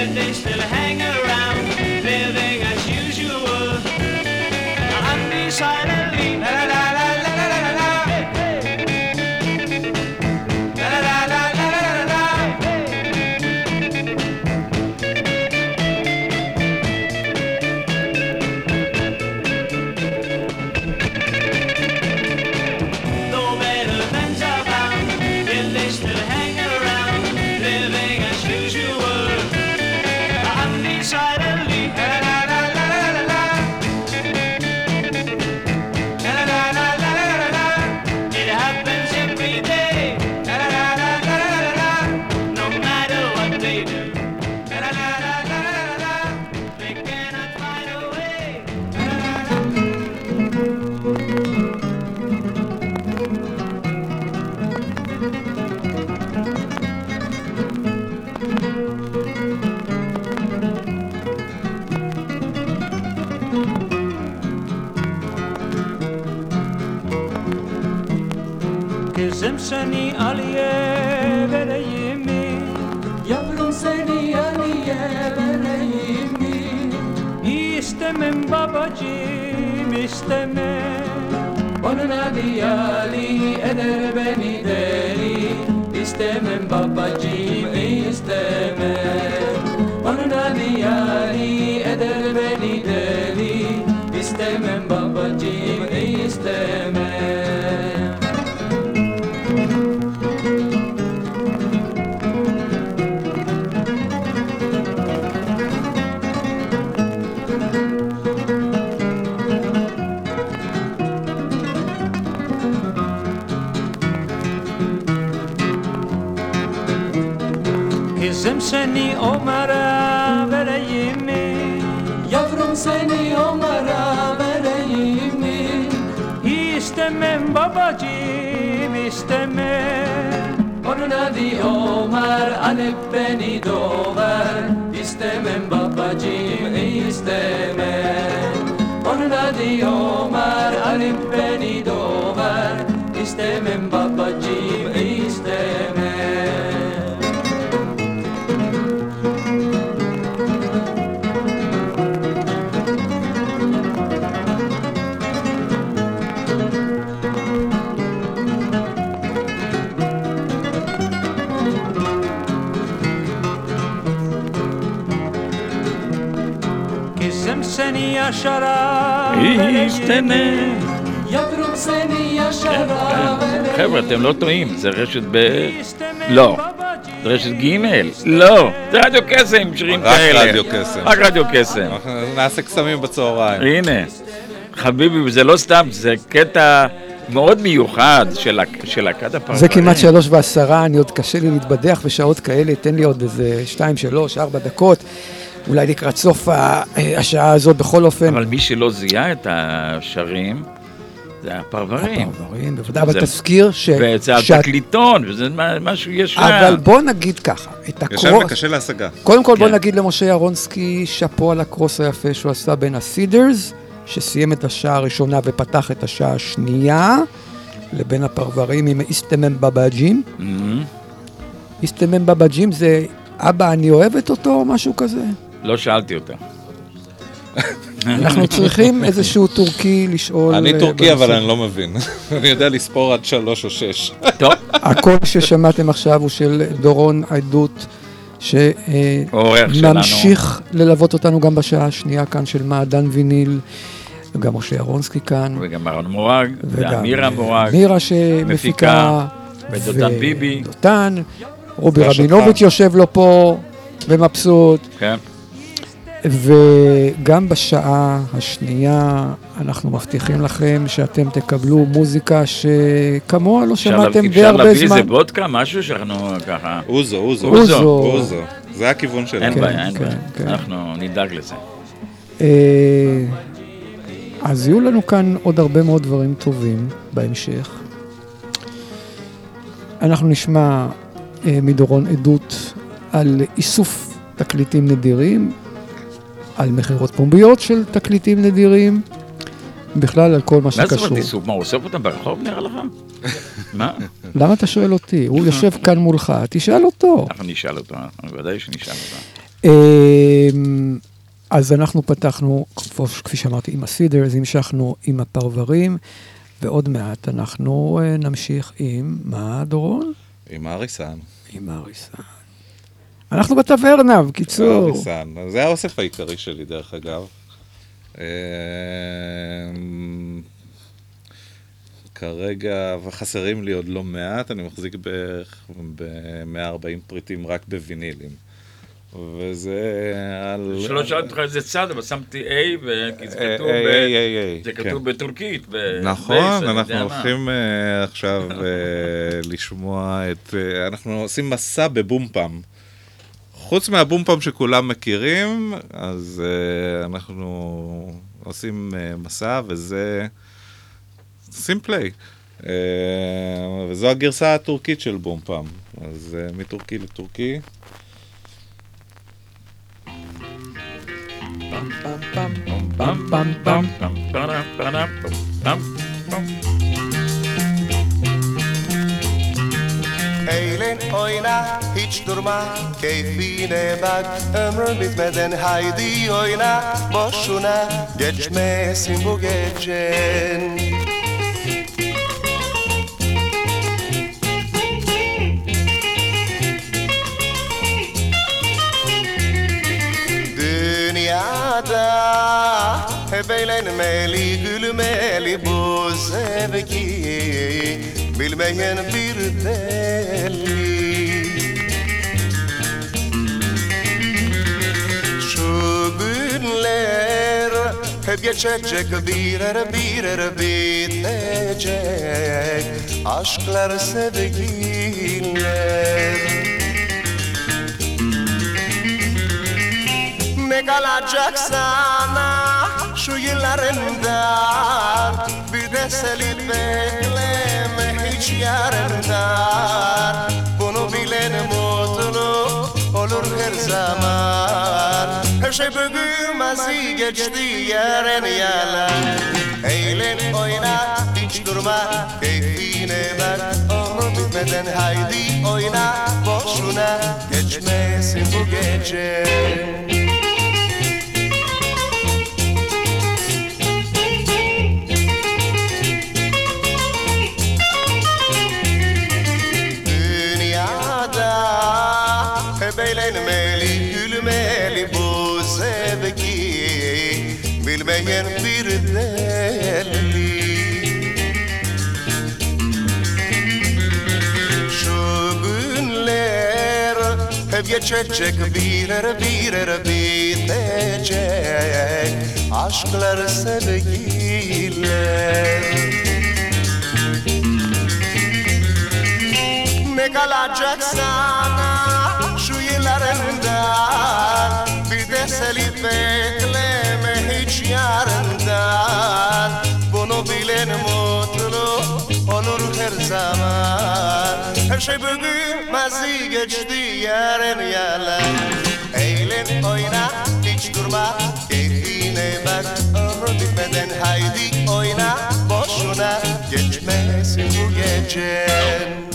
in deze stil hangen. bana bir yali eder beni İstemem babacığım seni Ömer'e vereyim mi? Yavrum seni Ömer'e vereyim mi? İstemem babacığım istemem. Onun adı Ömer alıp beni dover İstemem babacığım istemem. Onun adı Ömer alıp beni dover İstemem babacığım seni yaşara ישתנה. יבrum seni yaşara חבר'ה, אתם לא טועים, זה רשת ב... לא. זה רשת ג' לא. זה רדיו קסם, שירים רק כאלה. רדיו קסם. רק רדיו קסם. נעשה קסמים בצהריים. הנה. חביבי, זה לא סתם, זה קטע מאוד מיוחד של להקת הפרברים. זה כמעט שלוש ועשרה, אני עוד קשה לי להתבדח בשעות כאלה, תן לי עוד איזה שתיים, שלוש, ארבע דקות. אולי לקראת סוף השעה הזאת, בכל אופן. אבל מי שלא זיהה את השרים, זה הפרברים. הפרברים, בוודאי, אבל תזכיר ש... וזה התקליטון, וזה מה- משהו ישן. אבל בוא נגיד ככה, את הקרוס... וקשה להשגה. קודם כל בוא כן. נגיד למשה ירונסקי שאפו על הקרוס היפה שהוא עשה בין הסידרס, שסיים את השעה הראשונה ופתח את השעה השנייה, לבין הפרברים עם איסטמם בבאג'ים. מהמם. איסטמם בבאג'ים זה אבא אני אוהבת אותו או משהו כזה? לא שאלתי אותה. אנחנו צריכים איזשהו טורקי לשאול... אני אה, טורקי, אבל. אני לא מבין. אני יודע לספור עד שלוש או שש. טוב, הקול ששמעתם עכשיו הוא של דורון עדות. שממשיך ללוות אותנו גם בשעה השנייה כאן של מעדן ויניל, וגם משה ירונסקי כאן. וגם אהרון מורג, ואמירה אה, מורג. מירה שמפיקה, מפיקה, ודותן ביבי. דותן, רובי. רבינוביץ' יושב לו פה ומבסוט, כן. וגם בשעה השנייה אנחנו מבטיחים לכם שאתם תקבלו מוזיקה שכמוה לא אפשר שמעתם די אפשר הרבה להביא זמן. איזה וודקה, משהו שאנחנו ככה... אוזו, אוזו. אוזו. אוזו. זה הכיוון שלנו. אין כן, בעיה, אין כן, בעיה. כן. אנחנו נדאג לזה. אה, אז יהיו לנו כאן עוד הרבה מאוד דברים טובים בהמשך. אנחנו נשמע אה, מדורון עדות על איסוף תקליטים נדירים, על מכירות פומביות של תקליטים נדירים, בכלל על כל מה מה זאת שקשור. אומרת איסוף? מה, הוא אוסף אותם ברחוב נראה לך? מה? למה אתה שואל אותי? הוא יושב כאן מולך, תשאל אותו. אנחנו נשאל אותו, אנחנו ודאי שנשאל אותו. אמ, אז אנחנו פתחנו, כפי שאמרתי, עם הסידרס, המשכנו עם הפרברים, ועוד מעט אנחנו אה, נמשיך עם, מה דורון? עם האריסן. עם האריסן. אנחנו בטברנה, בקיצור. האריסן. זה האוסף העיקרי שלי, דרך אגב. אמ, כרגע, וחסרים לי עוד לא מעט, אני מחזיק בערך ב-140 פריטים רק בווינילים. וזה על... שלא שאלתי אותך איזה צד, אבל שמתי A, וכי זה אה, כתוב אה, אה, אה, כן. כתוב בטורקית. נכון, אנחנו. הולכים אה, עכשיו אה, לשמוע את... אה, אנחנו עושים מסע בבומפם. חוץ מהבומפם שכולם מכירים, אז אה, אנחנו עושים אה, מסע, וזה... עושים פליי. אה, וזו הגרסה הטורקית של בומפם. אז אה, מטורקי לטורקי. פם פם פם. פם, פרם, פרם, פם, פם. Eilen oyna hiç durma keyfine bak. Ömrün bitmeden haydi oyna boşuna geçmesin bu gecen. Dünyada hep eğlenmeli, gülmeli bu zevki Bilmeyen bir deli hep geçecek birer birer bitecek. Aşklar sevgiler Ne kalacak sana şu yıllarından Bir de seni bekleme hiç yarından Bunu bilen mutlu olur her zaman. Her şey bugün mazi geçti yarın yalan. Eğlen oyna hiç durma keyfine bak. Ömür bitmeden haydi oyna boşuna Geçmesin bu gece hep geçecek birer birer bitecek. Aşklar sevgiler Ne kalacak sana şu yıllarından Bir de Selipekleme hiç yarından. Bunu bilen mutlu olur her zaman. Her şey bugün mazi geçti yarın yalan Eğlen oyna hiç durma keyfine bak. Ömrü bitmeden haydi oyna boşuna Geçmesin bu gecen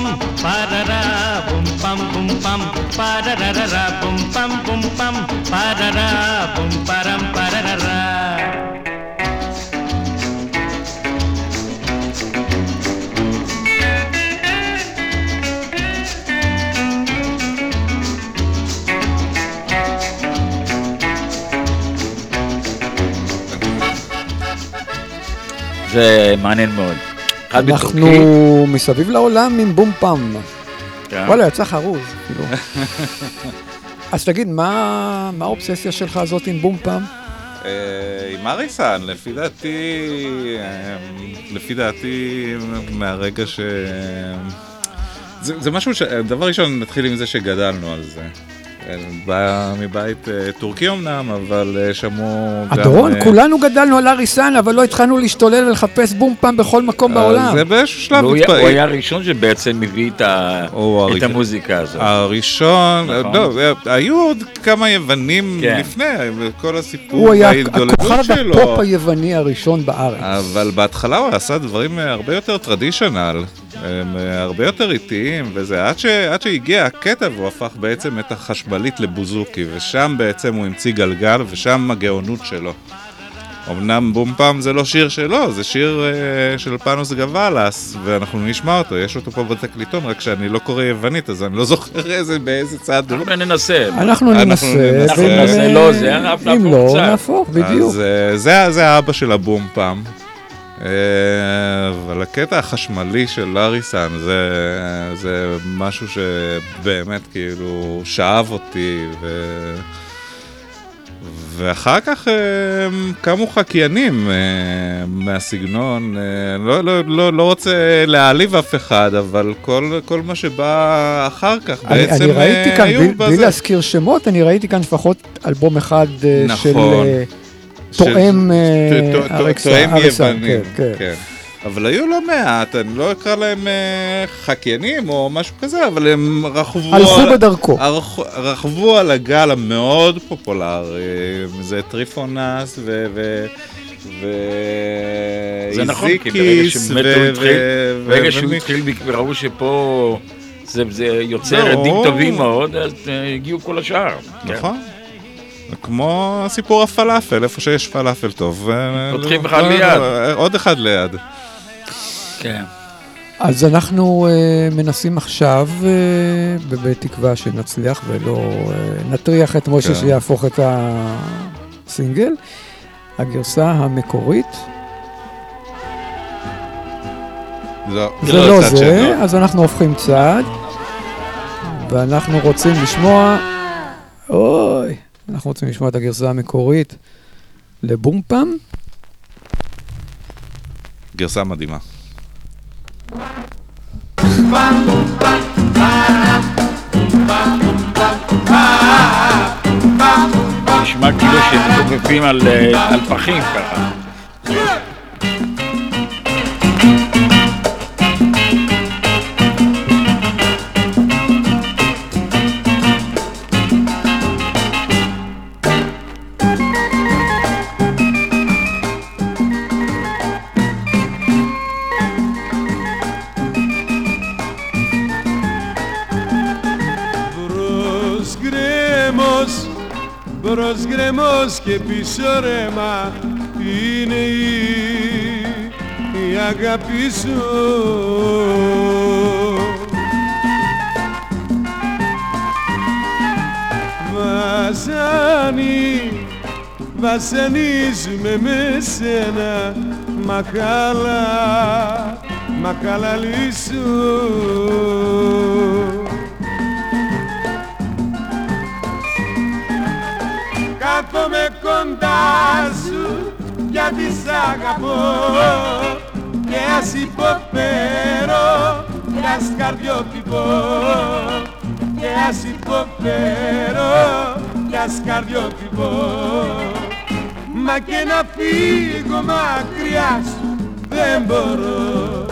pam parara bum pam bum pam pararara bum pam bum pam parara bum param pararara זה מעניין מאוד. אחד אנחנו בטורקי, מסביב לעולם עם בום פעם. כן. וואלה, יצא חרוז, כאילו. אז תגיד, מה מה האובססיה שלך הזאת עם בום פעם? אה, עם אריסן, לפי דעתי, אה, לפי דעתי, מהרגע ש... זה, זה משהו ש... דבר ראשון, נתחיל עם זה שגדלנו על זה. אה, בא מבית אה, טורקי אמנם, אבל אה, שמעו גם... הדורון, אה, כולנו גדלנו על אריסן, אבל לא התחלנו להשתולל ולחפש בום פעם בכל מקום בעולם. זה באיזשהו שלב הוא היה- התפ- הוא היה הראשון שבעצם הביא את. המוזיקה הזאת. הראשון, נכון. לא, היו עוד כמה יוונים כן. לפני, כל הסיפור הוא היה וההתגוללות הכוכב שלו. הפופ היווני הראשון בארץ. אבל בהתחלה הוא עשה דברים הרבה יותר טרדישיונל, הם אה, הרבה יותר איטיים וזה, עד, ש... עד שהגיע הקטע והוא הפך בעצם את החשמלית לבוזוקי, ושם בעצם הוא המציא גלגל, ושם הגאונות שלו. אמנם בום פעם זה לא שיר שלו, זה שיר אה, של פאנוס גוואלס, ואנחנו נשמע אותו, יש אותו פה בתקליטון, רק שאני לא קורא יוונית, אז אני לא זוכר איזה, באיזה צד הוא. אנחנו ננסה. אנחנו ננסה. אנחנו ננסה, לא, זה אם לא. נהפוך, בדיוק. אז אה, זה, זה האבא של הבום פעם. אה, אבל הקטע החשמלי של לאריסן זה, זה משהו שבאמת כאילו שאב אותי ו... ואחר כך אה, קמו חקיינים אה, מהסגנון, לא, לא, לא, לא רוצה להעליב אף אחד, אבל כל, כל מה שבא אחר כך אני, בעצם אני ראיתי כאן, היו בלי, בלי. להזכיר שמות, אני ראיתי כאן לפחות אלבום אחד נכון. של- תואם אה, אריסן, יוונים, כן, כן. אבל היו לא מעט, אני לא אקרא להם אה, חקיינים או משהו כזה, אבל הם רכבו... הלכו על- בדרכו. רכבו על הגל המאוד פופולרי, זה טריפונס ו... ו... זה נכון, כי ברגע שמטו התחיל, ברגע שהוא התחיל וראו שפה זה זה יוצר ברור. עדים טובים מאוד, אז אה, הגיעו כל השאר. כן. נכון. כמו סיפור הפלאפל, איפה שיש פלאפל טוב. אה, פותחים לא- אחד לא- ליד. אה, עוד אחד ליד. כן. אז אנחנו uh, מנסים עכשיו, uh, בתקווה שנצליח ולא uh, נטריח את משה כן. שיהפוך את הסינגל. הגרסה המקורית, לא, זה לא צד זה, שלו. אז אנחנו הופכים צד, ואנחנו רוצים לשמוע, אוי, אנחנו רוצים לשמוע את הגרסה המקורית לבום פעם. גרסה מדהימה. נשמע כאילו שמתופפים על אה, על פחים ככה. Και πίσω ρέμα είναι η, η αγάπη σου. Βασάνι, βασανίζουμε με σένα μαχάλα, μαχάλα λύσου. Κάθομαι κοντάς σου γιατί σ' αγαπώ. Και ας υποφέρω και ας καρδιότυπω και ας υποφέρω και ας καρδιότυπω μα και να φύγω μακριά σου δεν μπορώ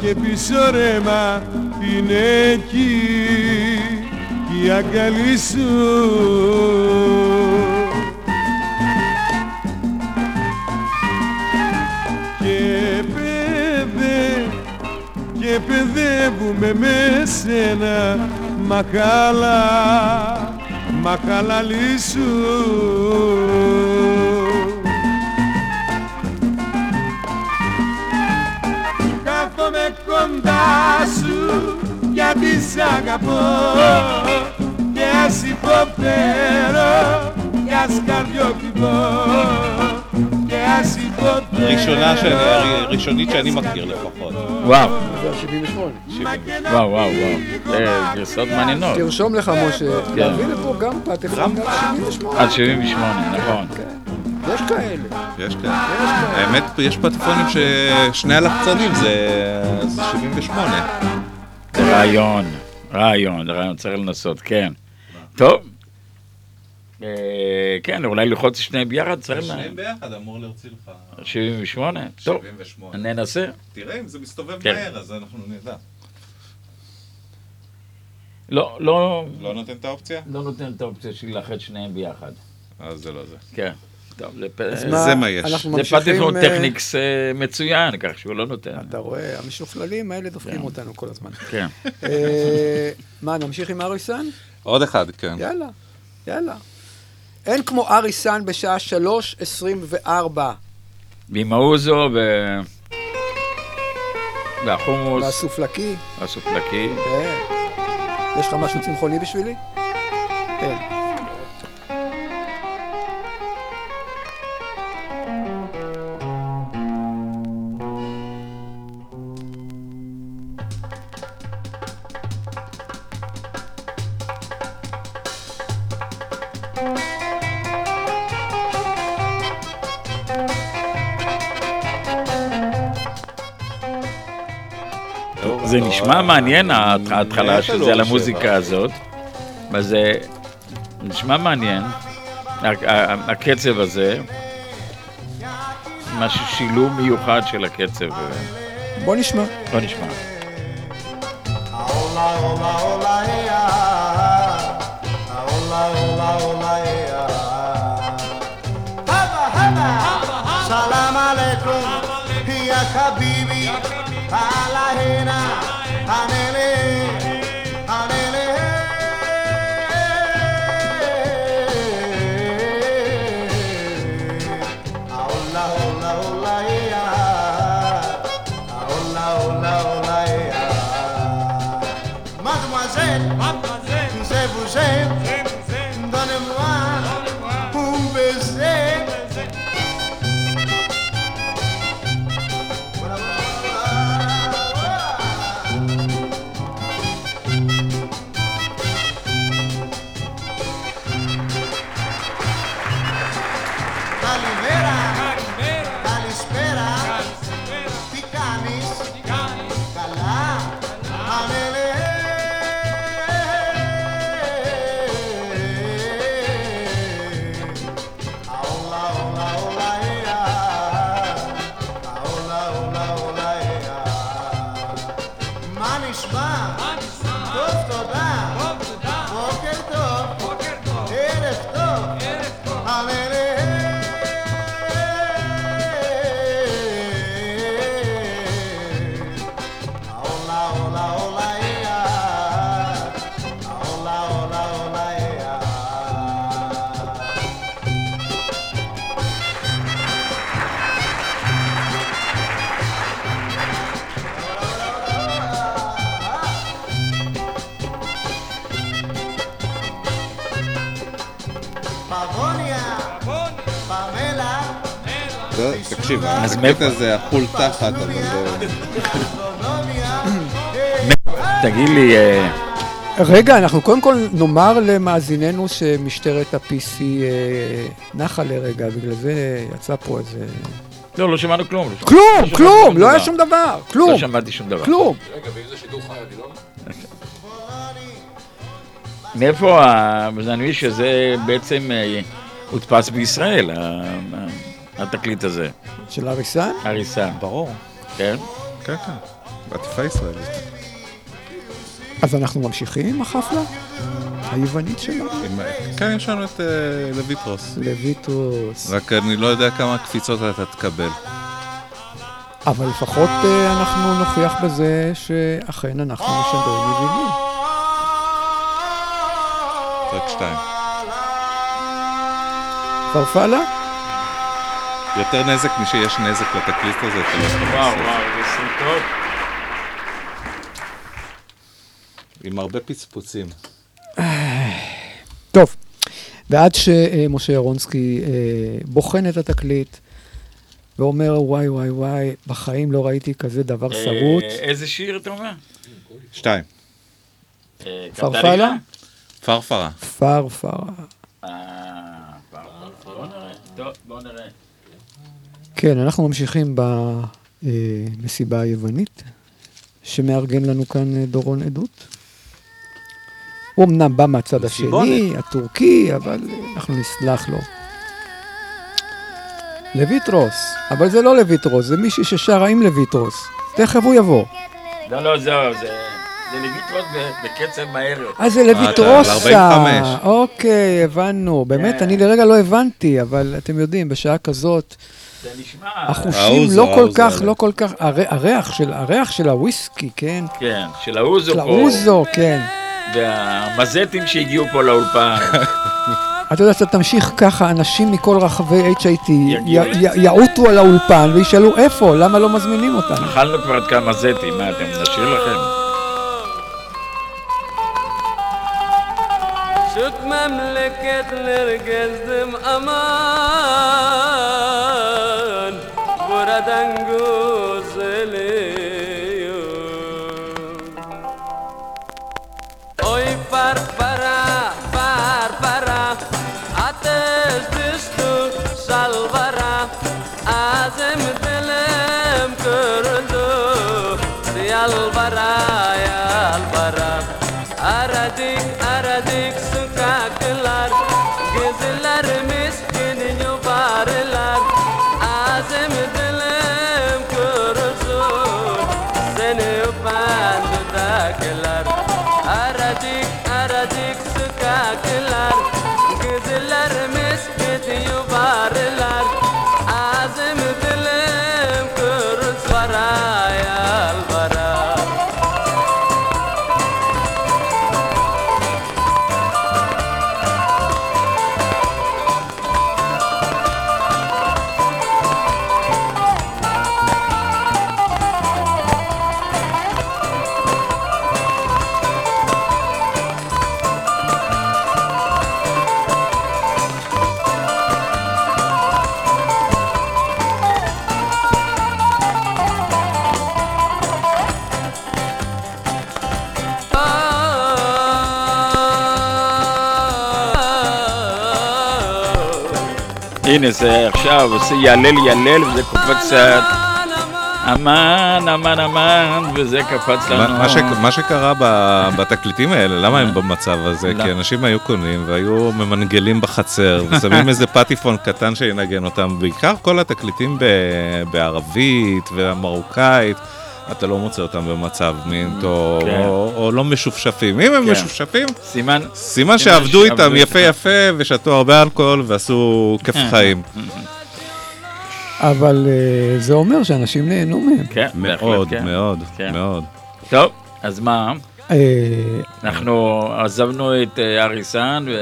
και πίσω ρέμα είναι εκεί η αγκαλή σου. Και παιδε, και παιδεύουμε με σένα μακάλα, μακάλα λύσου. κοντά σου γιατί σ' αγαπώ και ας υποφέρω και ας καρδιόκυπώ και ας υποφέρω ראשונה שאני- ראשונית שאני מכיר לפחות. וואו, זה ה-78. מה כן וואו, וואו, וואו. זה גרסאות מעניינות. תרשום לך, משה, כן. להביא לפה גם פת אחד, גם 78. עד 78, נכון. יש כאלה. יש כאלה. האמת, יש פטפונים ששני הלחצנים זה זה 78. זה רעיון, רעיון, רעיון, צריך לנסות, כן. טוב. אה, כן, אולי ללחוץ שניהם ביחד, צריך ל... ביחד אמור להוציא לך 78? טוב, 78. ננסה. תראה אם זה מסתובב כן. מהר, אז אנחנו נדע. לא, לא, לא נותן את האופציה? לא נותן את האופציה של לאחד שניהם ביחד. אז זה לא זה. כן. טוב, זה אז זה מה יש. אנחנו זה אה, טכניקס אה, מצוין, כך שהוא לא נותן. אתה רואה, המשוכללים האלה דופקים כן. אותנו כל הזמן. כן. אה, מה, נמשיך עם אריסן? עוד אחד, כן. יאללה, יאללה. אין כמו אריסן בשעה 3.24. ועם האוזו ו... והחומוס, והסופלקי. והסופלקי. כן. יש לך משהו צמחוני בשבילי? כן. נשמע מעניין ההת- ההתחלה של לנו זה על המוזיקה. הזאת. וזה נשמע מעניין, הקצב הזה. משהו שילוב מיוחד של הקצב. בוא נשמע. בוא נשמע. Salam alaikum. Ya habibi. Ala hena. I'm הקטע מאיפה? זה החול תחת, אבל לא... תגיד לי, אה, רגע, אנחנו קודם כל נאמר למאזיננו שמשטרת ה-PC אה, נחה לרגע, בגלל זה יצא פה איזה... לא, לא שמענו כלום. לא כלום, לא כלום, לא היה דבר. שום דבר, כלום, לא שמעתי שום דבר. כלום. מאיפה ה... אני מבין שזה בעצם אה, הודפס בישראל, התקליט הזה, של אריסן? הריסה. ברור. כן? כן, כן. עטיפה ישראלית. אז אנחנו ממשיכים עם החפלה היוונית שלנו. כן, יש לנו את אה, לויטרוס. לויטרוס. רק אני לא יודע כמה קפיצות אתה תקבל. אבל לפחות אה, אנחנו נוכיח בזה שאכן אנחנו משדרים מוויניל. רק שתיים. פרפלה? יותר נזק משיש נזק לתקליט הזה, אתה לא יכול וואו, לעשות. וואו, איזה סרטון. עם הרבה פצפוצים. טוב, ועד שמשה ירונסקי אה, בוחן את התקליט ואומר, וואי וואי וואי, בחיים לא ראיתי כזה דבר שרוט. אה, איזה שיר אתה אומר? שתיים. אה, פרפלה? קטרינה? פרפרה. פרפרה. אה, פרפרה. בוא נראה. כן, אנחנו ממשיכים במסיבה היוונית, שמארגן לנו כאן אה, דורון עדות. הוא אמנם בא מהצד השני, הטורקי, אבל אה, אנחנו נסלח לו. לויטרוס, אבל זה לא לויטרוס, זה מישהי ששרה עם לויטרוס. תכף הוא יבוא. לא, לא, זהו, זה... זה לויטרוס בקצב מהר. אה, זה לויטרוסה. 45. אוקיי, הבנו. באמת, כן. אני לרגע לא הבנתי, אבל אתם יודעים, בשעה כזאת. החושים האוזו, לא כל כך. לא כל כך, הר- הריח של, הריח של הוויסקי, כן? כן, של האוזו של פה. האוזו, כן. והמזטים שהגיעו פה לאולפן. אתה יודע, אתה תמשיך ככה, אנשים מכל רחבי HIT יעוטו על האולפן וישאלו איפה, למה לא מזמינים אותנו? אכלנו כבר את כמה זטים, מה אתם נשאיר לכם? Süt memleketler gezdim aman. Buradan güzelim Oy parpara parpara Ateş düştü salvara Azim dilim kırıldı Yalvara yalvara. Aradık הנה זה עכשיו עושה ילל ילל וזה קופץ קצת אמן אמן אמן וזה קפץ לנו. מה- מה ש- מה שקרה ב- בתקליטים האלה, למה הם במצב הזה? למה? כי אנשים היו קונים והיו ממנגלים בחצר, ושמים איזה פטיפון קטן שינגן אותם, בעיקר כל התקליטים ב- בערבית ומרוקאית. אתה לא מוצא אותם במצב מין טוב, כן. או, או לא משופשפים. אם הם כן. משופשפים, סימן סימן שעבדו איתם שעבדו יפה איתם. יפה ושתו הרבה אלכוהול ועשו כיף חיים. אבל אה, זה אומר שאנשים נהנו מהם. כן, בהחלט, מאוד, כן. מאוד, כן. מאוד. טוב, אז מה? אנחנו עזבנו את אה, אריסן ו...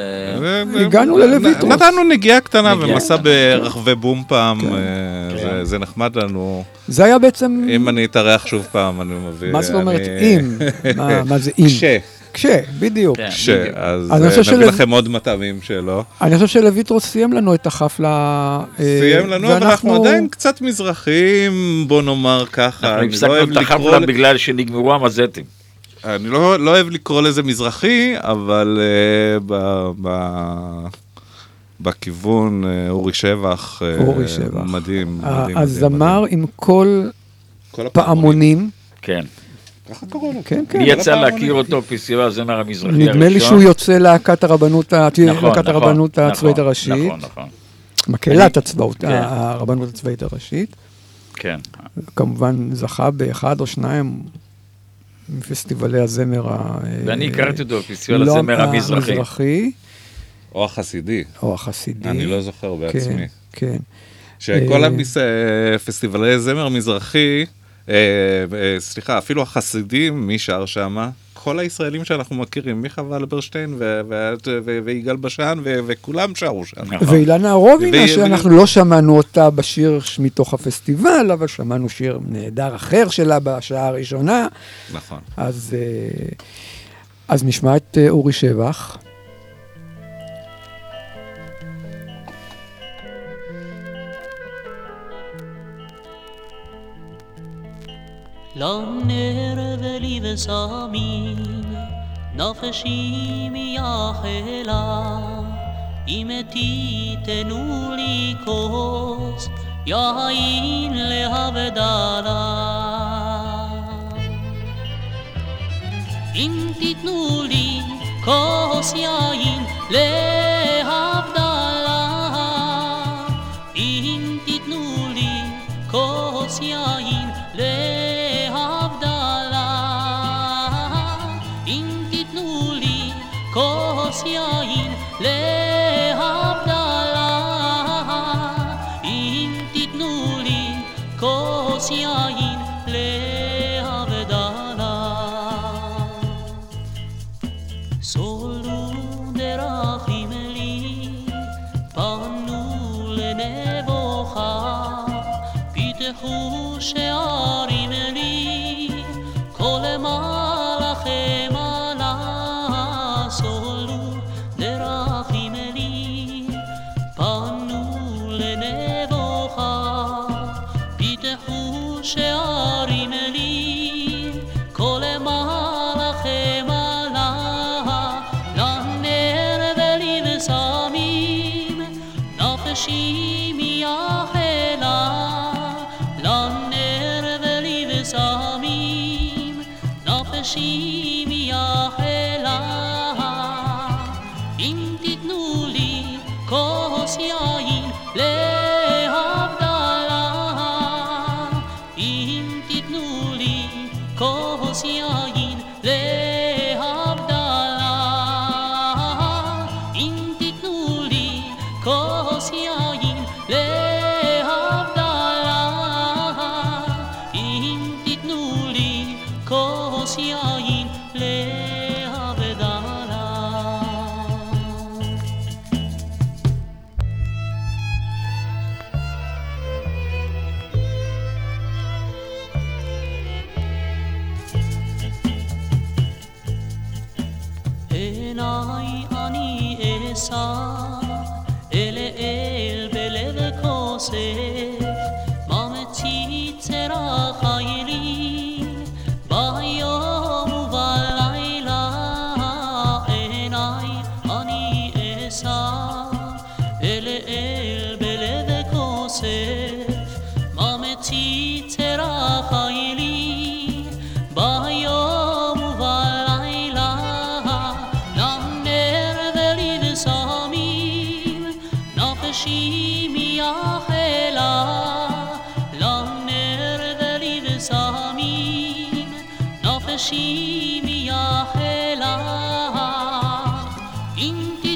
ו- הגענו ו- ללויטרוס. נתנו נגיעה קטנה ומסע. ברחבי בום פעם, כן. אה, כן. זה- נחמד לנו. זה היה בעצם, אם אני אתארח שוב פעם, אני מביא... מה זאת אומרת אם? מה- מה זה אם? כש, כש, בדיוק. כן, כש. אז אני אה, חושב נביא לכם עוד מטעמים שלו. אני חושב שלויטרוס סיים לנו את החפלה. סיים לנו, אבל אנחנו ואנחנו- עדיין קצת מזרחיים, בוא נאמר ככה. אנחנו אני לא הפסקנו את החפלה בגלל שנגמרו המזטים. אני לא לא אוהב לקרוא לזה מזרחי, אבל אה, ב- ב- בכיוון אה, אורי שבח, אה, אורי שבח. מדהים, הזמר מדהים. עם כל כל הפעמונים. פעמונים, כן. ככה קראו לו. כן, כן. לי יצא. להכיר אותו פסטיבל הזמר המזרחי נדמה לי הראשון. שהוא יוצא להקת הרבנות, ה- נכון, להקת נכון, הרבנות נכון, הצבאית הראשית, נכון, נכון, מקהלת הצבאות, כן. הרבנות הצבאית הראשית. כן. כמובן זכה באחד או שניים מפסטיבלי הזמר ה... ואני אה, הכרתי אותו בפסטיבל לא הזמר המזרחי. המזרחי, או החסידי, או החסידי. אני לא זוכר בעצמי. כן, כן. שכל אה, המס- אה, פסטיבלי זמר מזרחי, אה, אה, סליחה, אפילו החסידים, מי שר שמה? כל הישראלים שאנחנו מכירים, מיכה ולברשטיין ויגאל בשן, וכולם שרו שם. נכון. ואילנה רובינה, שאנחנו לא שמענו אותה בשיר מתוך הפסטיבל, אבל שמענו שיר נהדר אחר שלה בשעה הראשונה, נכון. אז, אה, אז נשמע את אה, אורי שבח. Lam nere live samin Nafshim yahela אם אתי תנו לי כוס יין להבדלה. אם תיתנו לי כוס יין להבדלה, אם תיתנו לי כוס יין להבדלה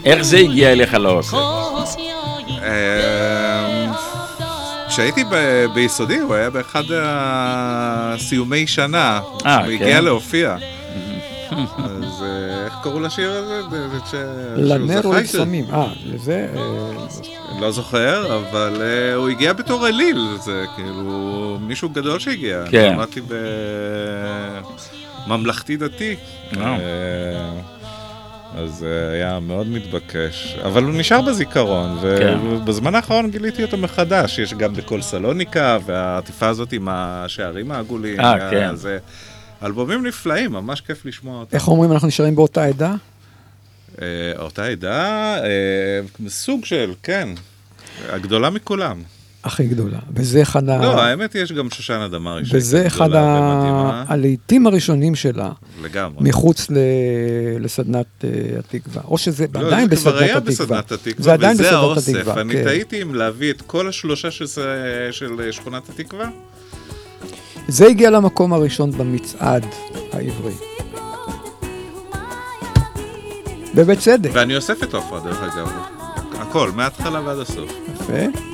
איך זה הגיע אליך לאוסף? אמ, כשהייתי ב- ביסודי, הוא היה באחד הסיומי שנה. אה, הוא כן? הגיע להופיע. אז אה, איך קראו לשיר הזה? לנר? לפעמים. אה, לזה... אה, לא זוכר, אבל הוא הגיע בתור אליל, זה כאילו מישהו גדול שהגיע. כן. למדתי בממלכתי דתי. וואו. אה, אז זה היה מאוד מתבקש, אבל הוא נשאר בזיכרון, כן. ובזמן האחרון גיליתי אותו מחדש, יש גם בכל סלוניקה, והעטיפה הזאת עם השערים העגולים, אה, כן. זה אלבומים נפלאים, ממש כיף לשמוע אותם. איך אומרים, אנחנו נשארים באותה עדה? אה, אותה עדה, אה, סוג של, כן, הגדולה מכולם. הכי גדולה. וזה אחד ה... לא, האמת יש גם שושנה דמארי שהייתה וזה אחד ה- הלהיטים הראשונים שלה, לגמרי. מחוץ ל... לסדנת אה, התקווה. או שזה לא, עדיין זה כבר בסדנת היה התקווה. בסדנת התקווה, זה עדיין בסדנת האוסף. התקווה, אני כן. טעיתי אם להביא את כל השלושה של, של שכונת התקווה. זה הגיע למקום הראשון במצעד העברי. ובצדק. ואני אוסף את עופרה, דרך אגב. הכל, מההתחלה ועד הסוף. יפה.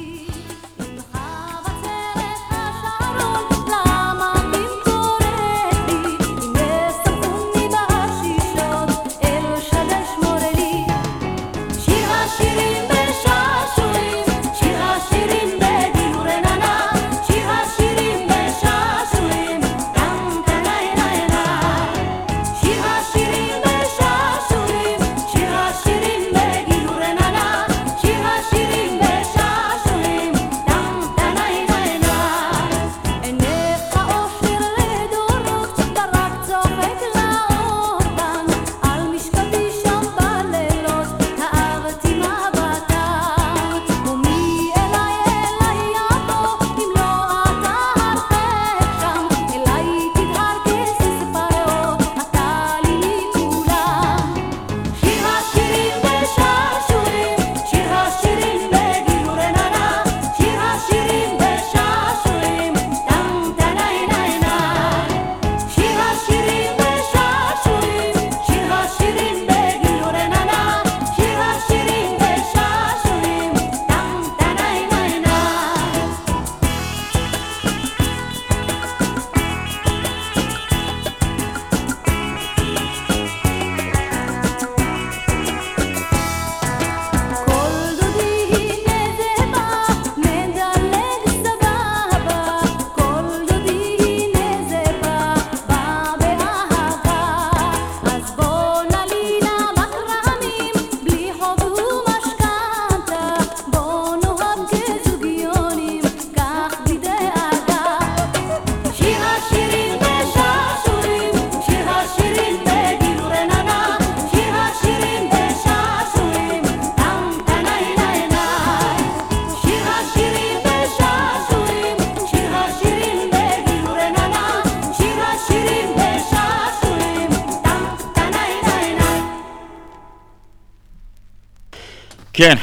כן,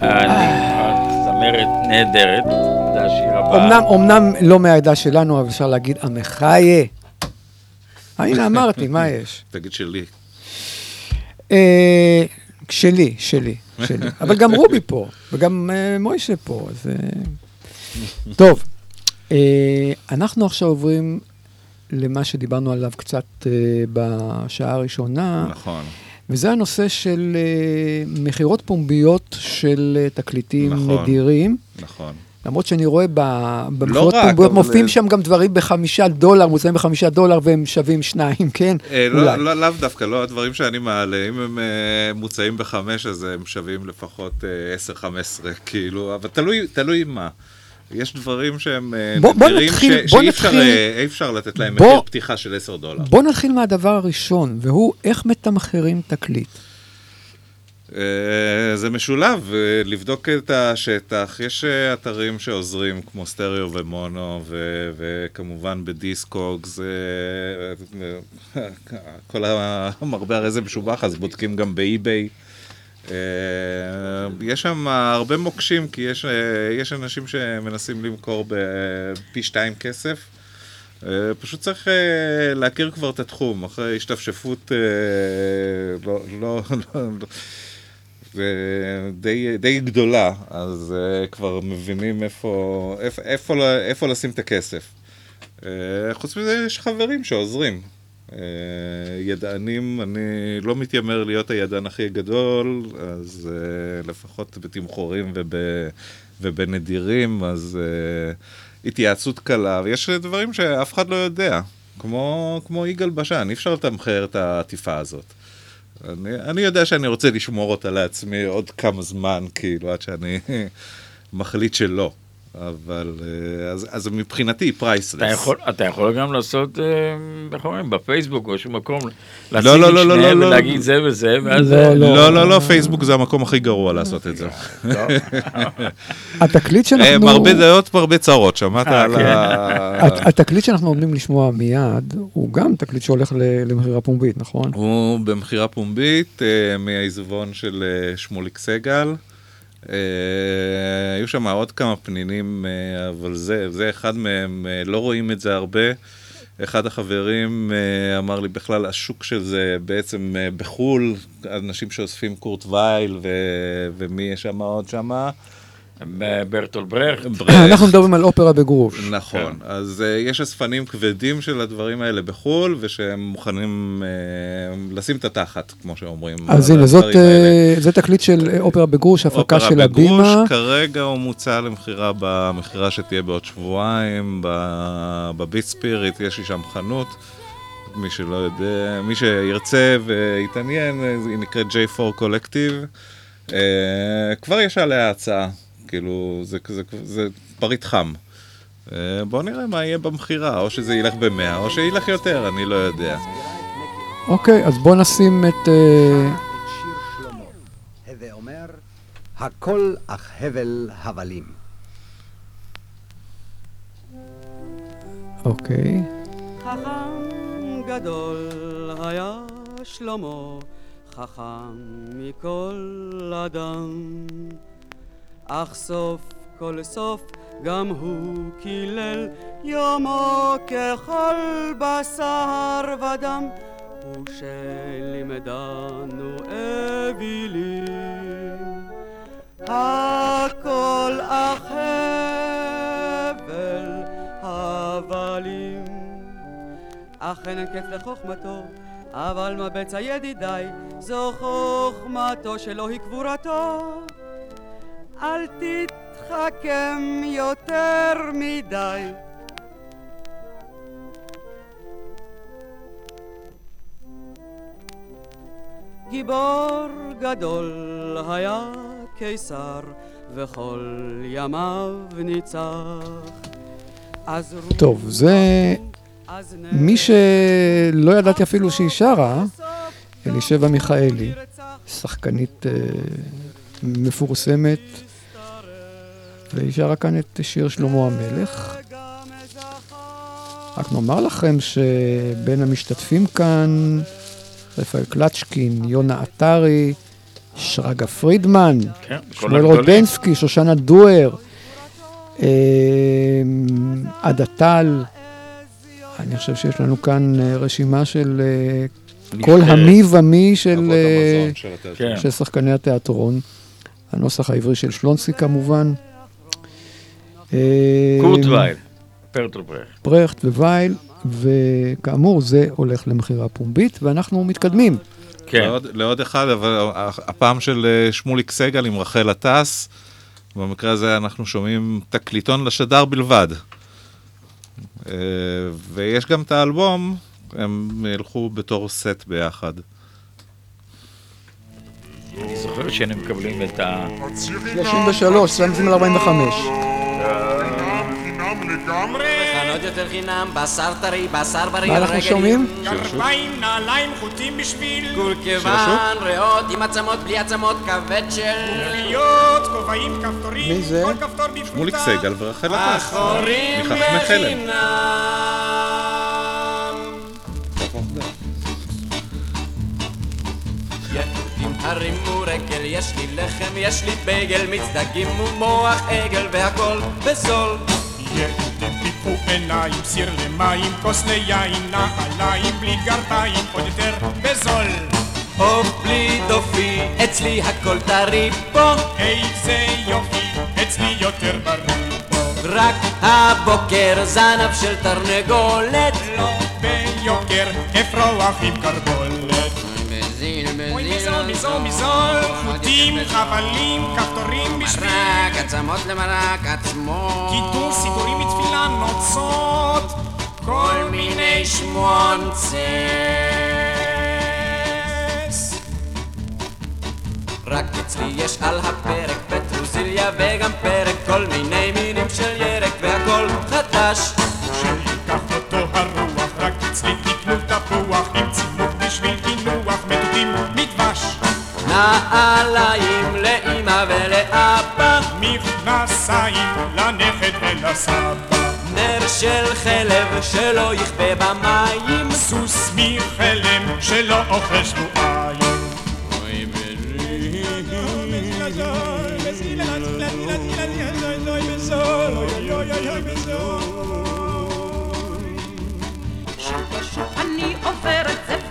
אני זמרת נהדרת, זה השיר הבא. אמנם, לא מהעדה שלנו, אבל אפשר להגיד עמך-יה. הנה אמרתי, מה יש? תגיד שלי. אה, שלי, שלי, שלי. אבל גם רובי פה, וגם אה, מוישה פה, אז... אה, טוב, אנחנו עכשיו עוברים למה שדיברנו עליו קצת בשעה הראשונה, נכון. וזה הנושא של אה, מכירות פומביות של אה, תקליטים נכון. נדירים, נכון. למרות שאני רואה במכירות לא פומביות מופיעים שם גם דברים בחמישה דולר, מוצאים בחמישה דולר והם שווים שניים, כן? אה, אולי. לא, לא, לאו דווקא, לא הדברים שאני מעלה, אם הם אה, מוצאים בחמש, אז הם שווים לפחות אה, 10-15, כאילו, אבל תלוי, תלוי מה. יש דברים שהם אה, בוא- בוא נדירים נתחיל- ש- בוא שאי אפשר, נתחיל- אה, אפשר לתת להם בוא- מחיר פתיחה של 10 דולר. בוא נתחיל מהדבר הראשון, והוא איך מתמחרים תקליט. אה, זה משולב, לבדוק את השטח. יש אתרים שעוזרים, כמו סטריאו ומונו, ו- וכמובן בדיסקוגס, כל המרבה הרי זה משובח, אז בודקים גם באי-ביי. אה, יש שם הרבה מוקשים, כי יש, אה, יש אנשים שמנסים למכור בפי שתיים כסף. אה, פשוט צריך להכיר כבר את התחום, אחרי השתפשפות לא, לא, לא, לא, ודי די גדולה, אז כבר מבינים איפה, איפה, איפה, איפה לשים את הכסף. חוץ מזה יש חברים שעוזרים. Uh, ידענים, אני לא מתיימר להיות הידען הכי גדול, אז uh, לפחות בתמחורים וב, ובנדירים, אז uh, התייעצות קלה, ויש דברים שאף אחד לא יודע, כמו, כמו יגאל בשן, אי אפשר לתמחר את העטיפה הזאת. אני, אני יודע שאני רוצה לשמור אותה לעצמי עוד כמה זמן, כאילו, עד שאני מחליט שלא. אבל, אה, אז, אז מבחינתי היא פרייסלס. אתה יכול, אתה יכול גם לעשות, אה, איך אומרים, בפייסבוק או איזשהו מקום, לא, להציג לא, את לא, לא, שניהם לא, ולהגיד לא. זה וזה, ואז... לא, אה, לא, לא, לא, פייסבוק זה המקום הכי גרוע לעשות את זה. התקליט אה, שאנחנו... מרבה דעות, מרבה צרות, שמעת על כן. ה... הת- התקליט שאנחנו עומדים לשמוע מיד, הוא גם תקליט שהולך למכירה פומבית, נכון? הוא במכירה פומבית, מהעיזבון של שמוליק סגל. אה, היו שם עוד כמה פנינים, אה, אבל זה, זה אחד מהם, אה, לא רואים את זה הרבה. אחד החברים אמר לי בכלל, השוק של זה בעצם בחו"ל, אנשים שאוספים קורט וייל, ו... ומי יש שם עוד שמה? ברטול ברכט. אנחנו מדברים על אופרה בגרוש. נכון, אז uh, יש אספנים כבדים של הדברים האלה בחו"ל, ושהם מוכנים uh, לשים את התחת, כמו שאומרים. אז הנה. אה, זה תקליט של אה, אופרה בגרוש, הפקה אופרה של בגרוש, הבימה. כרגע הוא מוצע למכירה במכירה שתהיה בעוד שבועיים, ב- בביט ספיריט, יש לי שם חנות. מי שלא יודע, מי שירצה ויתעניין, אה, היא נקראת J4 Collective. Uh, כבר יש עליה הצעה, כאילו, זה, זה, זה פריט חם. Uh, בואו נראה מה יהיה במכירה, או שזה ילך במאה, או שילך יותר, אני לא יודע. אוקיי, אז בוא נשים את... אה, הכל אך הבל הבלים. אוקיי. חכם גדול היה שלמה, חכם מכל אדם. אך סוף כל סוף גם הוא קילל יומו ככל בשר ודם, הוא שלימדנו אווילים. הכל אך הבל הבלים. אכן אין קץ לחוכמתו, אבל מה בצע ידידיי, זו חוכמתו שלו היא קבורתו. אל תתחכם יותר מדי. גיבור גדול היה קיסר, וכל ימיו ניצח. טוב, זה... מי שלא ידעתי אפילו שהיא שרה, אלישבע מיכאלי, שחקנית אה, מפורסמת, והיא שרה כאן את שיר שלמה המלך. רק נאמר לכם שבין המשתתפים כאן, רפאל קלצ'קין, יונה עטרי, שרגא פרידמן, כן, שמואל. רודנסקי, שושנה דואר, אה, עדה טל. אני חושב שיש לנו כאן אה, רשימה של אה, כל. המי ומי של, של שחקני התיאטרון. הנוסח העברי של שלונסי כמובן. אה, קורט וייל, ברטול ברכט. ברכט ווייל, וכאמור זה הולך למכירה פומבית, ואנחנו מתקדמים. כן. לעוד, לעוד אחד, אבל הפעם של אה, שמוליק סגל עם רחל עטס, במקרה הזה אנחנו שומעים תקליטון לשדר בלבד. אה, ויש גם את האלבום, הם ילכו בתור סט ביחד. אני זוכר שהיינו מקבלים את ה... 33, שם זמל 45. חנות יותר חינם, בשר טרי, בשר בריא, מה אנחנו. שומעים? גרביים, נעליים, חוטים בשביל. גולקבן, ריאות עם עצמות, בלי עצמות, כבד של... גליות, כובעים, כפתורים. מי זה? כל כפתור בפרוטה. שמוליק סגל ורחל עטס. אחורים. בחינם. הרימו רגל, יש לי לחם, יש לי בייגל, מצדקים ומוח עגל, והכל בזול. יהודים פיתחו עיניים, סיר למים, כוס ליין, נעליים, בלי גרביים, עוד יותר בזול. עוף בלי דופי, אצלי הכל טרי פה. איזה יופי, אצלי יותר בריא פה. רק הבוקר זנב של תרנגולת. לא ביוקר, אפרוח עם קרבולת. מזול, מזול, מזול, חוטים, חבלים, כפתורים בשביל... מרק, עצמות למרק, עצמות. קידור, סידורים מתפילה, נוצות, כל מיני שמואנצס. רק אצלי יש על הפרק פטרוזיליה וגם פרק כל מיני מינים של ירק והכל חדש. נעליים לאמא ולאבא. מכנסיים לנכד ולסבא. נר של חלב שלא יכבה במים. סוס מחלם שלא אוכל שבועיים. אני עוברת זה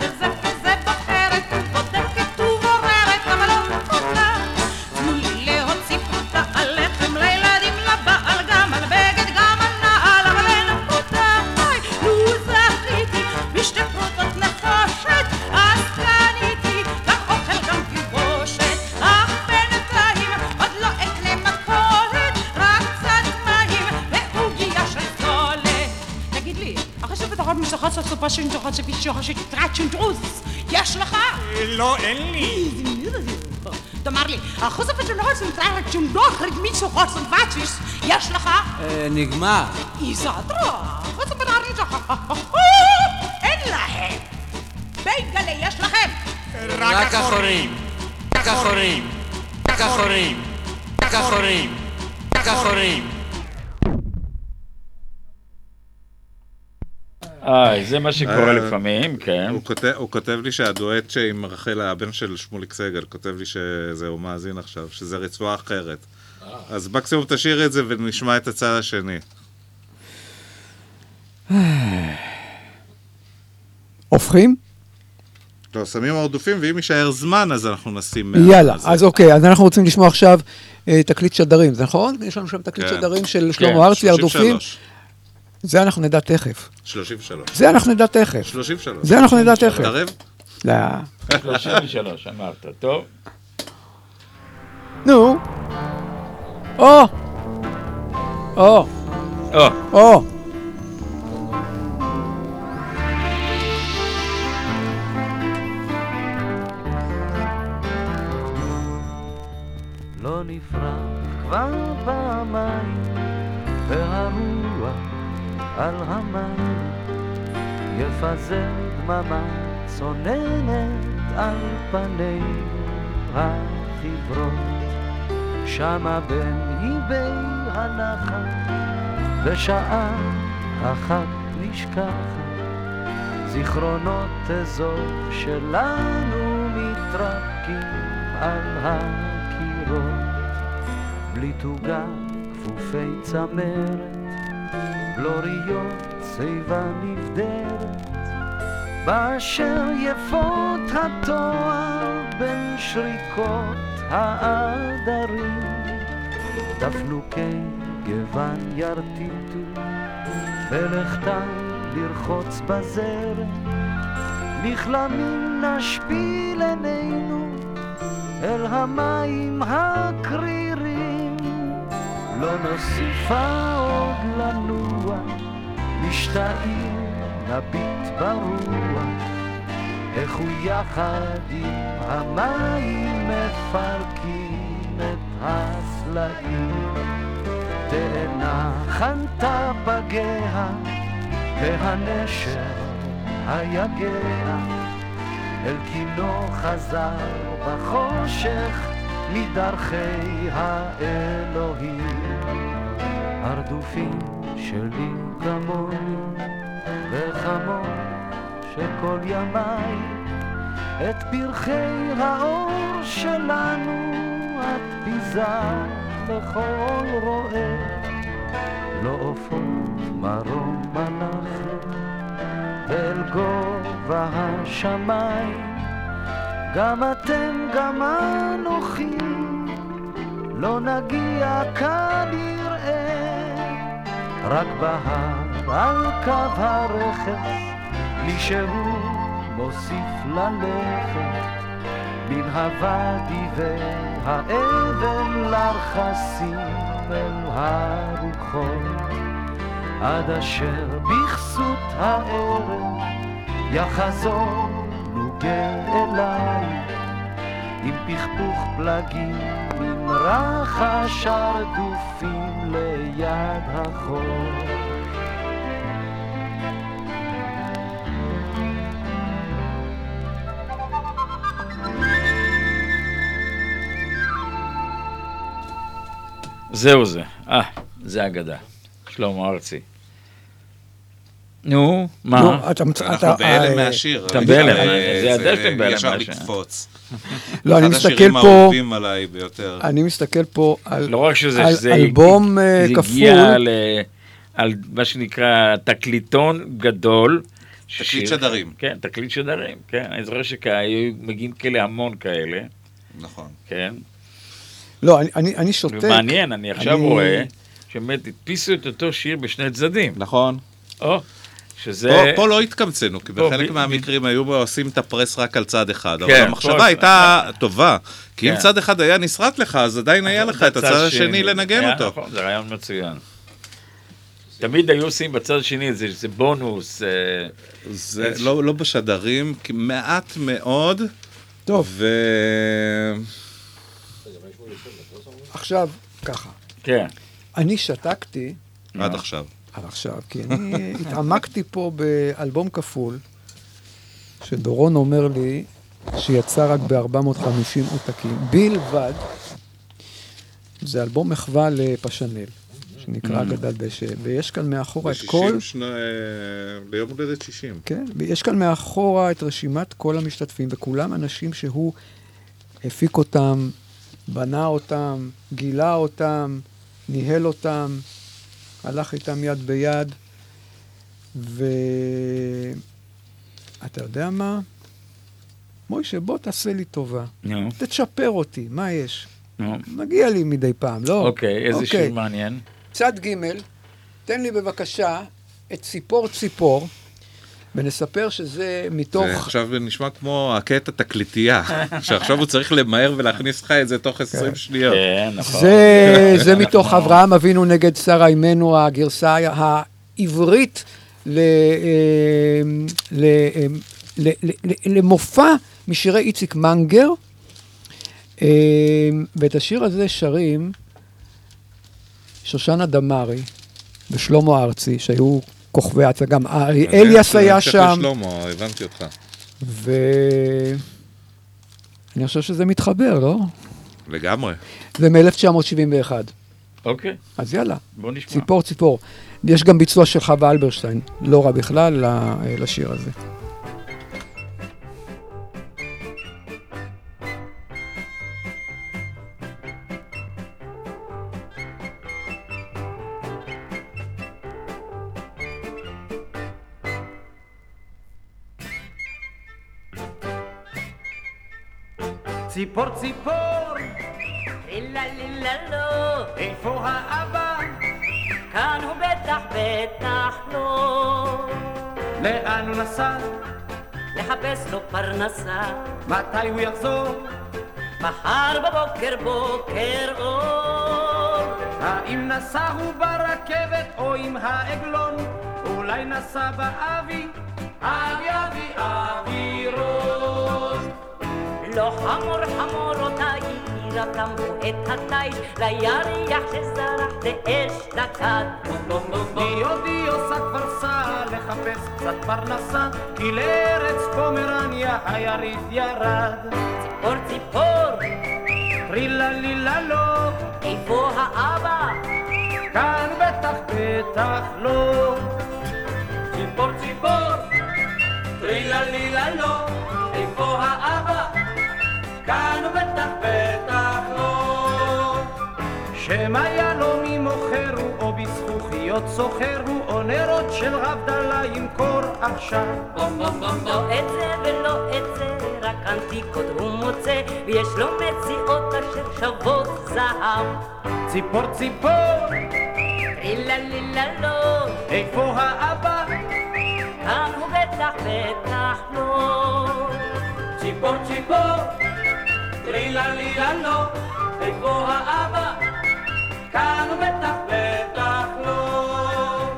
משלחת סופה שינטוחת שפישוחה שתתרת שינטרוס, יש לך? לא, אין לי. תאמר לי, אחוז הפשוט סנטרלת שינדוח רגמית שוחת סנפצ'יס, יש לך? נגמר. איזדרה, אחוז הפשוט אין להם. בייגלה, יש לכם? רק אחורים. רק אחורים. רק אחורים. רק אחורים. רק אחורים. אה, זה מה שקורה אה, לפעמים, כן. הוא כותב, הוא כותב לי שהדואט עם רחל, הבן של שמוליק סגל, כותב לי שזה, הוא מאזין עכשיו, שזה רצועה אחרת. אז מקסימום תשאיר את זה ונשמע את הצד השני. הופכים? לא, שמים הרדופים, ואם יישאר זמן, אז אנחנו נשים... יאללה, אז אוקיי, אז אנחנו רוצים לשמוע עכשיו אה, תקליט שדרים, זה נכון? יש לנו שם תקליט כן. שדרים של כן, שלמה ארצי, הרדופים. 33. זה אנחנו נדע תכף. 33. זה אנחנו נדע תכף. 33. זה אנחנו נדע תכף. תערב? לא. 33, אמרת, טוב. נו. או. או. או. או. לא נפרח כבר פעמיים, והרוח על המים יפזר דממה צוננת על פנינו החיוורות. שמה בין איבי הנחל, בשעה אחת נשכחת, זיכרונות אזור שלנו מתרפקים על הקירות, בלי תוגה כפופי צמרת, בלוריות שיבה נבדרת, באשר יפות התואר בין שריקות העדרים, תפנוקי גוון ירטיטו, בלכתם לרחוץ בזרת, נכלמים נשפיל עינינו אל המים הקרירים, לא נוסיפה עוד לנוע, משתאים נביט ברוח, איך הוא יחד עם המים מפרקים את הסלעים. תאנה חנתה פגיה, והנשר היגע, אל קינו חזר בחושך מדרכי האלוהים. הרדופים שלי כמוני, וכמוני שכל ימיי, את פרחי האור שלנו את ביזה לכל רואה. לא עופות מרום מלאכת, ואל גובה השמיים, גם אתם גם אנוכי, לא נגיע כנראה, רק בהר על קו הרכס, מישהו מוסיף ללכת, מן הוואדי והאבן לרכסים אל הרוחות, עד אשר בכסות הערב יחזור נוגה אליי, עם פכפוך פלגים, עם רחש הרדופים ליד החור. זהו זה. אה, זה אגדה. שלמה ארצי. נו, מה? אתה- אנחנו בהלם אה, מהשיר. אתה בהלם, אה, זה ידע שאתם בהלם ישר. לקפוץ. לא, אני אחד מסתכל השירים פה- האהובים עליי ביותר. אני מסתכל פה על לא רק שזה, על שזה אלבום אה, זה כפול. הגיע על מה שנקרא תקליטון גדול. תקליט שדרים. כן, תקליט שדרים, כן. אני זוכר שהיו מגיעים כאלה המון כאלה. נכון. כן. לא, אני- אני אני שותק. ומעניין, אני עכשיו אני- רואה שבאמת הדפיסו את אותו שיר בשני צדדים. נכון. או, שזה... פה- פה לא התקמצנו, כי פה בחלק ב- מהמקרים היו עושים את הפרס רק על צד אחד, אבל כן, המחשבה פה- הייתה טובה, כי אם כן. צד אחד היה נסרט לך, אז עדיין היה לך את הצד השני לנגן היה אותו. נכון, זה רעיון מצוין. תמיד היו עושים בצד השני, זה, זה בונוס. אה, זה איזה- לא, לא בשדרים, כי מעט מאוד. טוב. ו... עכשיו, ככה. כן. אני שתקתי עד עכשיו. עד עכשיו, כי אני התעמקתי פה באלבום כפול, שדורון אומר לי שיצא רק ב-450 עותקים, בלבד. זה אלבום מחווה לפשנל, שנקרא Mm. גדל דשא, ויש כאן מאחורה את כל... ב-60 שנה, ביום הולדת 60. כן, ויש כאן מאחורה את רשימת כל המשתתפים, וכולם אנשים שהוא הפיק אותם, בנה אותם, גילה אותם, ניהל אותם, הלך איתם יד ביד, ואתה יודע מה? מוישה, בוא תעשה לי טובה. נו. תצ'פר אותי, מה יש? נו. מגיע לי מדי פעם, לא? אוקיי, איזה אוקיי. שיר מעניין? צד ג', תן לי בבקשה את ציפור ציפור, ונספר שזה מתוך... זה עכשיו נשמע כמו הקטע תקליטייה, שעכשיו הוא צריך למהר ולהכניס לך את זה תוך 20 שניות. כן, נכון. זה, זה מתוך אברהם אבינו נגד שרה אימנו, הגרסה העברית ל, ל, ל, ל, ל, למופע משירי איציק מנגר. אה, ואת השיר הזה שרים שושנה דמארי ושלמה ארצי, שהיו כוכבי ההצגה, גם ארי אליאס היה שם. לשלמה, הבנתי אותך. ואני חושב שזה מתחבר, לא? לגמרי. זה מ-1971. אוקיי. אז יאללה. בוא נשמע. ציפור ציפור. יש גם ביצוע של חווה אלברשטיין, לא רע בכלל, ל- לשיר הזה. ציפור ציפור, לילה לילה לא, איפה האבא? כאן הוא בטח בטח לא. לאן הוא נסע? לחפש לו פרנסה. מתי הוא יחזור? מחר בבוקר בוקר אור. האם נסע הוא ברכבת או עם העגלון? אולי נסע באבי? אבי אבי אבי רוז. לא חמור חמורותיי, בו את התיש, לירח שזרח באש דקת. דיו דיו סע כפרסה לחפש קצת פרנסה, כי לארץ פומרניה היריד ירד. ציפור ציפור, טרילה לילה לא, איפה האבא? כאן בטח בטח לא. ציפור ציפור, טרילה לילה לא, איפה האבא? כאן הוא בטח בטח לא. שמא יהלומי מוכר הוא, או בזכוכיות סוחר הוא, או נרות של הבדלה ימכור עכשיו. לא את זה ולא את זה, רק ענתיקות הוא מוצא, ויש לו מציאות אשר שוות זהב. ציפור ציפור, טרילה לילה לא, איפה האבא? כאן הוא בטח בטח לא. ציפור ציפור, טרילה לילה לא, איפה האבא? כאן הוא בטח בטח לא.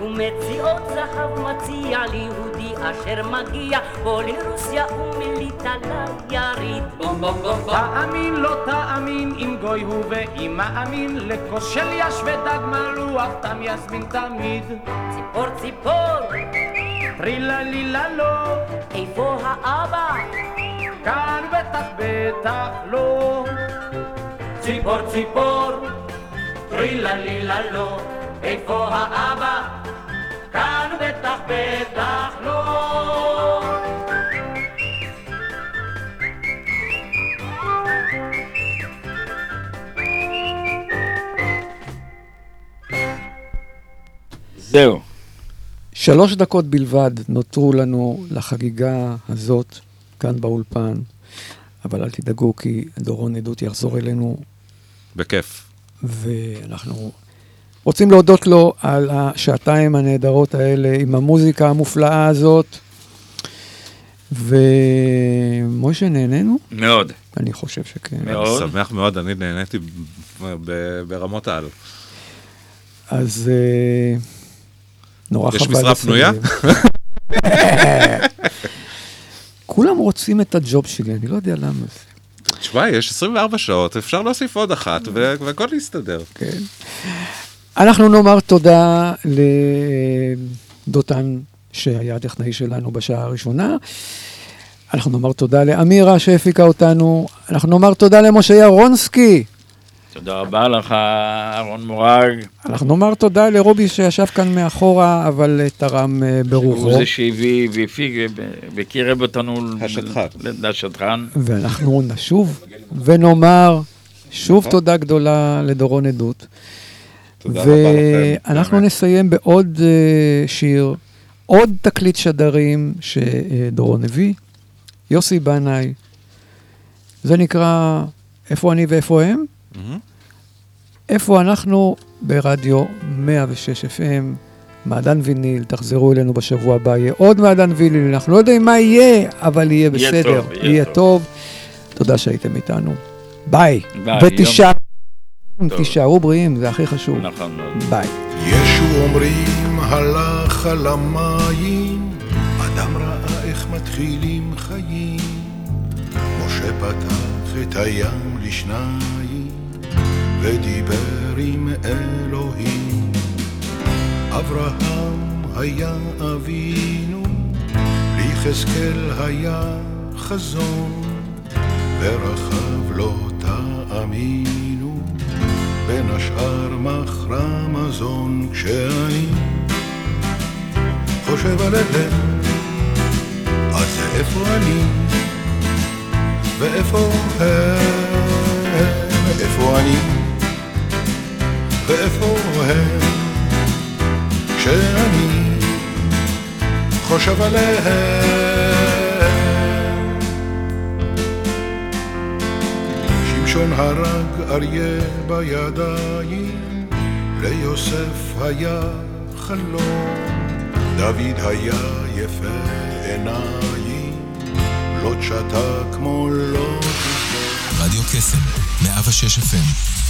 ומציאות זהב מציע ליהודי אשר מגיע פה לרוסיה ומליטה ליריד. תאמין לא תאמין אם גוי הוא ואם מאמין לכוס של יש ודג מלוח תם יזמין תמיד. ציפור ציפור, טרילה לילה לא, איפה האבא? כאן בטח בטח לא. ציפור ציפור, טרילה לילה לא, איפה האבא? כאן בטח בטח לא. זהו. שלוש דקות בלבד נותרו לנו לחגיגה הזאת כאן באולפן, אבל אל תדאגו כי דורון עדות יחזור אלינו, בכיף. ואנחנו רוצים להודות לו על השעתיים הנהדרות האלה עם המוזיקה המופלאה הזאת. ומשה, נהנינו? מאוד. אני חושב שכן. מאוד. אני שמח מאוד, אני נהניתי ברמות על. אז אה, נורא חבל. יש משרה. פנויה? כולם רוצים את הג'וב שלי, אני לא יודע למה זה. תשמע, יש 24 שעות, אפשר להוסיף עוד אחת, והכל יסתדר. כן. אנחנו נאמר תודה לדותן, שהיה הטכנאי שלנו בשעה הראשונה. אנחנו נאמר תודה לאמירה שהפיקה אותנו. אנחנו נאמר תודה למשה ירונסקי. תודה רבה לך, אהרון מורג. אנחנו נאמר תודה לרובי שישב כאן מאחורה, אבל אה, תרם אה, ברוחו. הוא זה שהביא והפיק וקירב אותנו השטחן. לשטחן. ואנחנו נשוב ונאמר שוב תודה גדולה לדורון עדות. ואנחנו. נסיים בעוד אה, שיר, עוד תקליט שדרים שדורון הביא, יוסי בנאי. זה נקרא איפה אני ואיפה הם? איפה אנחנו ברדיו 106 FM, מעדן ויניל, תחזרו אלינו בשבוע הבא, יהיה עוד מעדן ויניל, אנחנו לא יודעים מה יהיה, אבל יהיה יהיה בסדר, טוב, יהיה יהיה טוב. טוב. תודה שהייתם איתנו. ביי. ביי, ותישארו. תישארו בריאים, זה הכי חשוב. נכון מאוד. ביי. ישו אומרים הלך על המים, אדם ראה איך מתחילים חיים. משה פתח את הים לשניים, ודיבר עם אלוהים. אברהם היה אבינו, ליחזקאל היה חזון, ורחב לא תאמינו. בין השאר מכרה מזון כשאני חושב עליהם אז איפה אני ואיפה הם איפה אני ואיפה הם כשאני חושב עליהם. שמשון הרג אריה בידיים, ליוסף היה חלום, דוד היה יפה עיניים, לוט שתה כמו לוט. רדיו קסם, 106 FM,